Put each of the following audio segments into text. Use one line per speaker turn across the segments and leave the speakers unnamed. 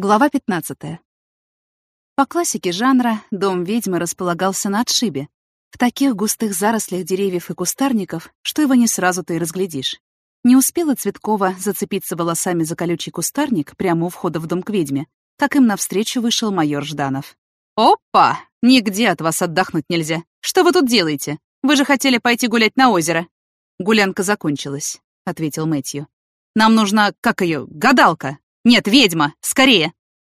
Глава 15. По классике жанра дом ведьмы располагался на отшибе, в таких густых зарослях деревьев и кустарников, что его не сразу-то и разглядишь. Не успела Цветкова зацепиться волосами за колючий кустарник прямо у входа в дом к ведьме, как им навстречу вышел майор Жданов. «Опа! Нигде от вас отдохнуть нельзя. Что вы тут делаете? Вы же хотели пойти гулять на озеро». «Гулянка закончилась», — ответил Мэтью. «Нам нужна, как ее, гадалка. Нет, ведьма, скорее!»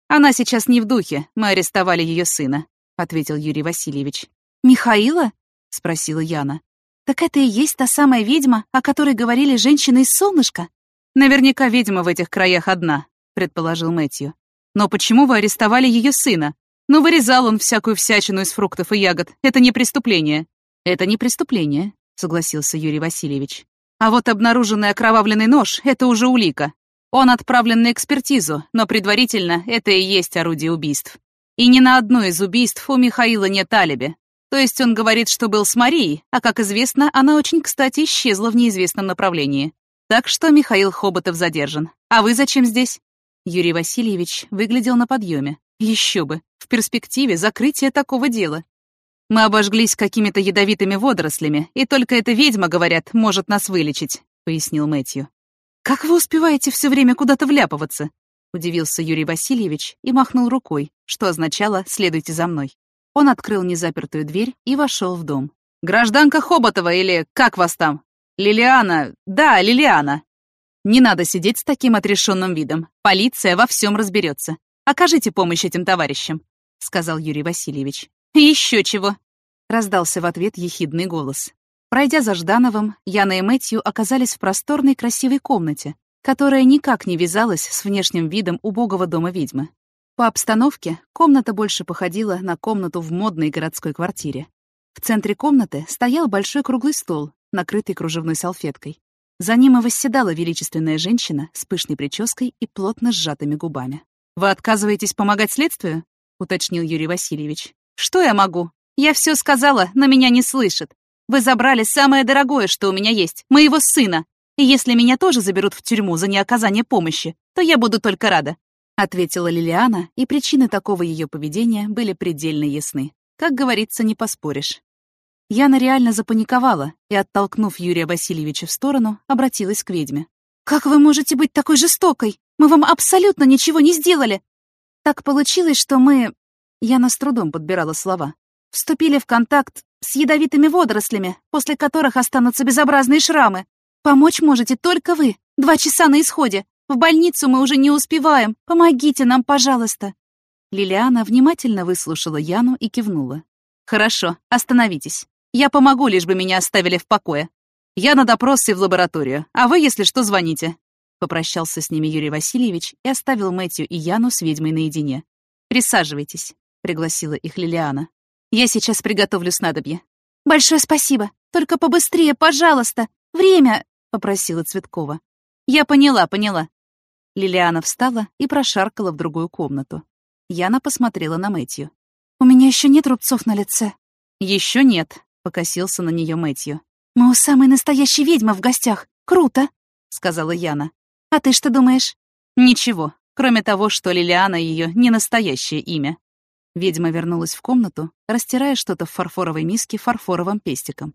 «Она сейчас не в духе, мы арестовали ее сына», — ответил Юрий Васильевич. «Михаила?» — спросила Яна. «Так это и есть та самая ведьма, о которой говорили женщины из солнышка?» «Наверняка ведьма в этих краях одна», — предположил Мэтью. «Но почему вы арестовали ее сына? Ну, вырезал он всякую всячину из фруктов и ягод. Это не преступление». «Это не преступление», — согласился Юрий Васильевич. «А вот обнаруженный окровавленный нож — это уже улика. Он отправлен на экспертизу, но предварительно это и есть орудие убийств. И ни на одно из убийств у Михаила нет алиби. То есть он говорит, что был с Марией, а, как известно, она очень кстати исчезла в неизвестном направлении. Так что Михаил Хоботов задержан. А вы зачем здесь? Юрий Васильевич выглядел на подъеме. Еще бы, в перспективе закрытия такого дела. Мы обожглись какими-то ядовитыми водорослями, и только эта ведьма, говорят, может нас вылечить, пояснил Мэтью. Как вы успеваете все время куда-то вляпываться? Удивился Юрий Васильевич и махнул рукой, что означало «следуйте за мной». Он открыл незапертую дверь и вошел в дом. «Гражданка Хоботова или как вас там? Лилиана... Да, Лилиана. Не надо сидеть с таким отрешенным видом. Полиция во всем разберется. Окажите помощь этим товарищам», — сказал Юрий Васильевич. «Еще чего!» — раздался в ответ ехидный голос. Пройдя за Ждановым, Яна и Мэтью оказались в просторной красивой комнате, которая никак не вязалась с внешним видом убогого дома ведьмы. По обстановке комната больше походила на комнату в модной городской квартире. В центре комнаты стоял большой круглый стол, накрытый кружевной салфеткой. За ним и восседала величественная женщина с пышной прической и плотно сжатыми губами. «Вы отказываетесь помогать следствию?» — уточнил Юрий Васильевич. «Что я могу? Я все сказала, но меня не слышит. Вы забрали самое дорогое, что у меня есть, моего сына. И если меня тоже заберут в тюрьму за неоказание помощи, то я буду только рада. — ответила Лилиана, и причины такого ее поведения были предельно ясны. Как говорится, не поспоришь. Яна реально запаниковала и, оттолкнув Юрия Васильевича в сторону, обратилась к ведьме. «Как вы можете быть такой жестокой? Мы вам абсолютно ничего не сделали!» «Так получилось, что мы...» Яна с трудом подбирала слова. «Вступили в контакт с ядовитыми водорослями, после которых останутся безобразные шрамы. Помочь можете только вы. Два часа на исходе. В больницу мы уже не успеваем. Помогите нам, пожалуйста!» Лилиана внимательно выслушала Яну и кивнула. «Хорошо, остановитесь. Я помогу, лишь бы меня оставили в покое. Я на допрос в лабораторию, а вы, если что, звоните». Попрощался с ними Юрий Васильевич и оставил Мэтью и Яну с ведьмой наедине. «Присаживайтесь», — пригласила их Лилиана. «Я сейчас приготовлю снадобье». «Большое спасибо. Только побыстрее, пожалуйста. Время!» — попросила Цветкова. «Я поняла, поняла. Лилиана встала и прошаркала в другую комнату. Яна посмотрела на Мэтью. «У меня еще нет рубцов на лице». Еще нет», — покосился на нее Мэтью. «Мы у самой настоящей ведьмы в гостях. Круто», — сказала Яна. «А ты что думаешь?» «Ничего, кроме того, что Лилиана ее не настоящее имя». Ведьма вернулась в комнату, растирая что-то в фарфоровой миске фарфоровым пестиком.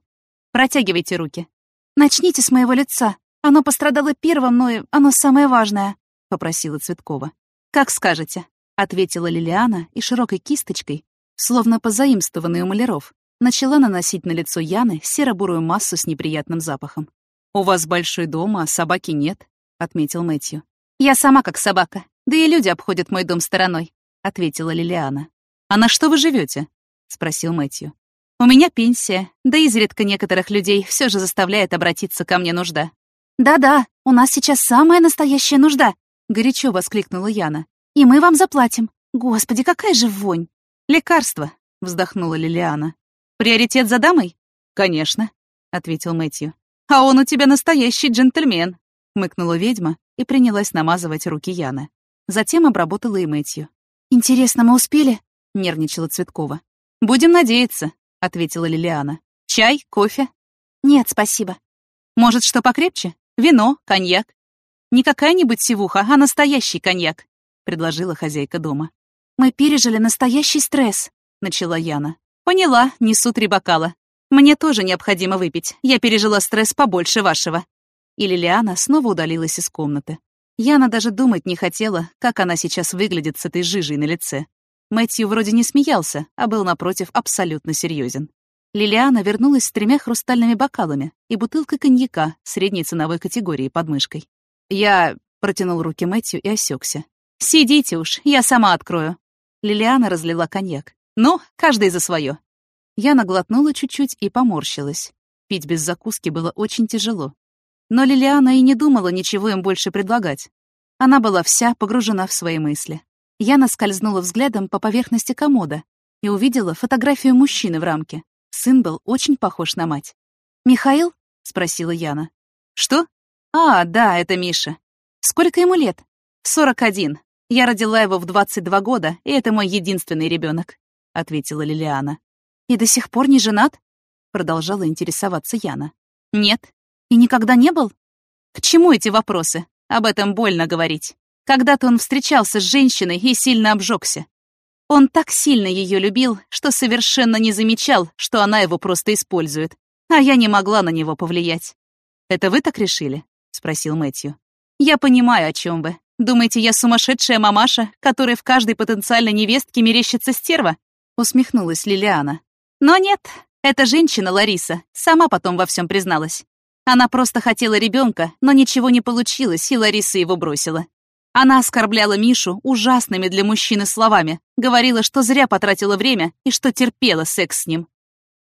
«Протягивайте руки». «Начните с моего лица. Оно пострадало первым, но оно самое важное». — попросила Цветкова. «Как скажете», — ответила Лилиана и широкой кисточкой, словно позаимствованной у маляров, начала наносить на лицо Яны серо-бурую массу с неприятным запахом. «У вас большой дом, а собаки нет», — отметил Мэтью. «Я сама как собака, да и люди обходят мой дом стороной», — ответила Лилиана. «А на что вы живете? спросил Мэтью. «У меня пенсия, да изредка некоторых людей все же заставляет обратиться ко мне нужда». «Да-да, у нас сейчас самая настоящая нужда», — горячо воскликнула Яна. «И мы вам заплатим. Господи, какая же вонь!» «Лекарство», — вздохнула Лилиана. «Приоритет за дамой?» «Конечно», — ответил Мэтью. «А он у тебя настоящий джентльмен», — мыкнула ведьма и принялась намазывать руки Яны. Затем обработала и Мэтью. «Интересно, мы успели?» — нервничала Цветкова. «Будем надеяться», — ответила Лилиана. «Чай? Кофе?»
«Нет, спасибо».
«Может, что покрепче? Вино? Коньяк?» «Не какая-нибудь сивуха, а настоящий коньяк», — предложила хозяйка дома.
«Мы пережили настоящий стресс», — начала Яна.
«Поняла, несу три бокала. Мне тоже необходимо выпить. Я пережила стресс побольше вашего». И Лилиана снова удалилась из комнаты. Яна даже думать не хотела, как она сейчас выглядит с этой жижей на лице. Мэтью вроде не смеялся, а был, напротив, абсолютно серьезен. Лилиана вернулась с тремя хрустальными бокалами и бутылкой коньяка средней ценовой категории под мышкой. Я протянул руки Мэтью и осекся. «Сидите уж, я сама открою». Лилиана разлила коньяк. «Ну, каждый за свое. Я наглотнула чуть-чуть и поморщилась. Пить без закуски было очень тяжело. Но Лилиана и не думала ничего им больше предлагать. Она была вся погружена в свои мысли. Я наскользнула взглядом по поверхности комода и увидела фотографию мужчины в рамке. Сын был очень похож на мать.
«Михаил?»
— спросила Яна. «Что? А, да, это Миша. Сколько ему лет?» «Сорок один. Я родила его в двадцать два года, и это мой единственный ребенок, ответила Лилиана.
«И до сих пор не женат?» — продолжала интересоваться Яна.
«Нет.
И никогда не был?
К чему эти вопросы? Об этом больно говорить. Когда-то он встречался с женщиной и сильно обжегся. Он так сильно ее любил, что совершенно не замечал, что она его просто использует. А я не могла на него повлиять. «Это вы так решили?» — спросил Мэтью. «Я понимаю, о чем вы. Думаете, я сумасшедшая мамаша, которой в каждой потенциальной невестке мерещится стерва?» — усмехнулась Лилиана. «Но нет, эта женщина, Лариса, сама потом во всем призналась. Она просто хотела ребенка, но ничего не получилось, и Лариса его бросила. Она оскорбляла Мишу ужасными для мужчины словами, говорила, что зря потратила время и что терпела секс с ним.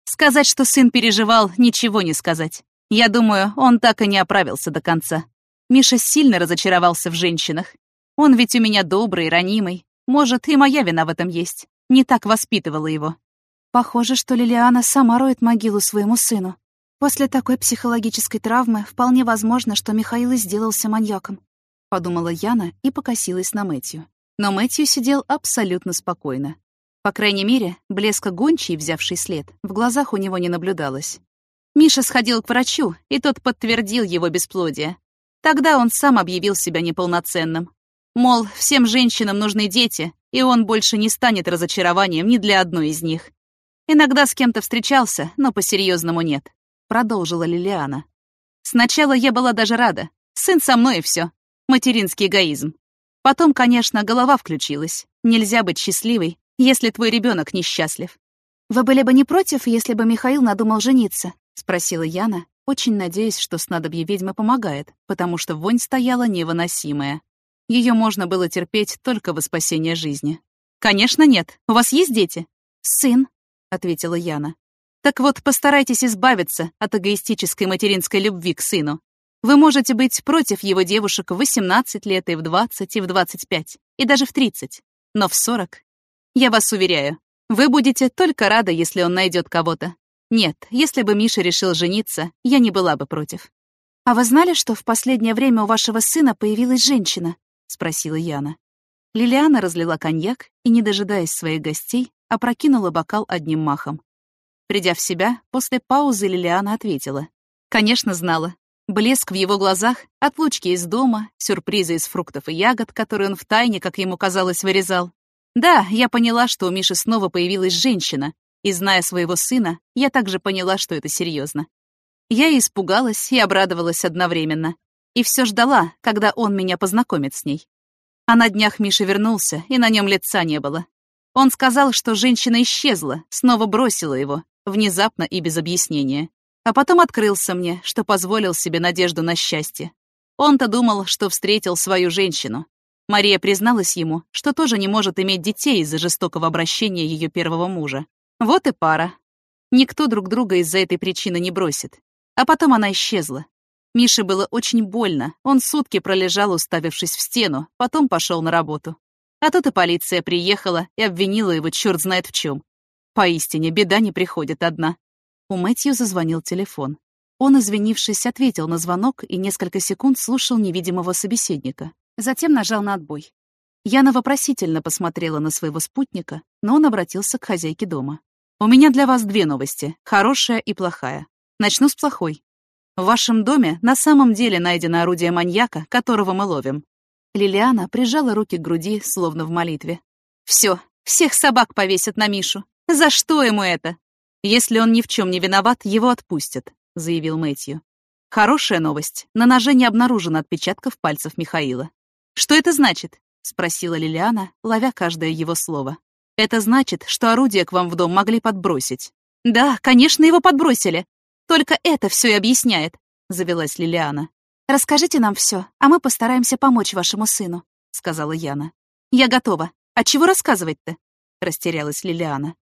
Сказать, что сын переживал, ничего не сказать. Я думаю, он так и не оправился до конца. Миша сильно разочаровался в женщинах. Он ведь у меня добрый, ранимый. Может, и моя вина в этом есть. Не так воспитывала его.
Похоже, что Лилиана сама роет могилу своему сыну. После такой психологической травмы вполне возможно, что Михаил и сделался маньяком. Подумала Яна и покосилась на Мэтью. Но Мэтью сидел абсолютно спокойно. По крайней мере, блеска гончей, взявший след, в глазах у него не наблюдалось. Миша сходил к врачу, и тот подтвердил его бесплодие. Тогда он сам объявил себя неполноценным. Мол, всем женщинам нужны дети, и он больше не станет разочарованием ни для одной из них. Иногда с кем-то встречался, но по-серьезному нет продолжила Лилиана. Сначала я была даже рада. Сын со мной и все. Материнский эгоизм. Потом, конечно, голова включилась. Нельзя быть счастливой, если твой ребенок несчастлив. «Вы были бы не против, если бы Михаил надумал жениться?» — спросила Яна, очень надеясь, что снадобье ведьмы помогает, потому что вонь стояла невыносимая. Ее можно было терпеть только во спасение жизни. «Конечно нет. У вас есть дети?» «Сын», — ответила Яна.
Так вот, постарайтесь избавиться от эгоистической материнской любви к сыну. Вы можете быть против его девушек в 18 лет и в 20, и в 25, и даже в 30. Но в 40, я вас уверяю, вы будете только рады, если он найдет кого-то. Нет, если бы Миша решил жениться, я не была бы против.
«А вы знали, что в последнее время у вашего сына появилась женщина?» — спросила Яна.
Лилиана разлила коньяк и, не дожидаясь своих гостей, опрокинула бокал одним махом. Придя в себя, после паузы Лилиана ответила. «Конечно, знала. Блеск в его глазах, отлучки из дома, сюрпризы из фруктов и ягод, которые он втайне, как ему казалось, вырезал. Да, я поняла, что у Миши снова появилась женщина, и, зная своего сына, я также поняла, что это серьезно. Я и испугалась, и обрадовалась одновременно. И все ждала, когда он меня познакомит с ней. А на днях Миша вернулся, и на нем лица не было. Он сказал, что женщина исчезла, снова бросила его, внезапно и без объяснения. А потом открылся мне, что позволил себе надежду на счастье. Он-то думал, что встретил свою женщину. Мария призналась ему, что тоже не может иметь детей из-за жестокого обращения ее первого мужа. Вот и пара. Никто друг друга из-за этой причины не бросит. А потом она исчезла. Мише было очень больно. Он сутки пролежал, уставившись в стену, потом пошел на работу. А тут и полиция приехала и обвинила его черт знает в чем. Поистине, беда не приходит одна. У Мэтью зазвонил телефон. Он, извинившись, ответил на звонок и несколько секунд слушал невидимого собеседника. Затем нажал на отбой. Яна вопросительно посмотрела на своего спутника, но он обратился к хозяйке дома. У меня для вас две новости, хорошая и плохая. Начну с плохой. В вашем доме на самом деле найдено орудие маньяка, которого мы ловим.
Лилиана прижала руки к груди, словно в молитве.
Все, всех собак повесят на Мишу. За что ему это? Если он ни в чем не виноват, его отпустят, заявил Мэтью. Хорошая новость. На ноже не обнаружено отпечатков пальцев Михаила. Что это значит? спросила Лилиана, ловя каждое его слово. Это значит, что орудие к вам в дом могли подбросить. Да, конечно, его подбросили. Только это все и объясняет, завелась Лилиана.
Расскажите нам все, а мы постараемся помочь вашему сыну, сказала Яна.
Я готова. А чего рассказывать-то? растерялась Лилиана.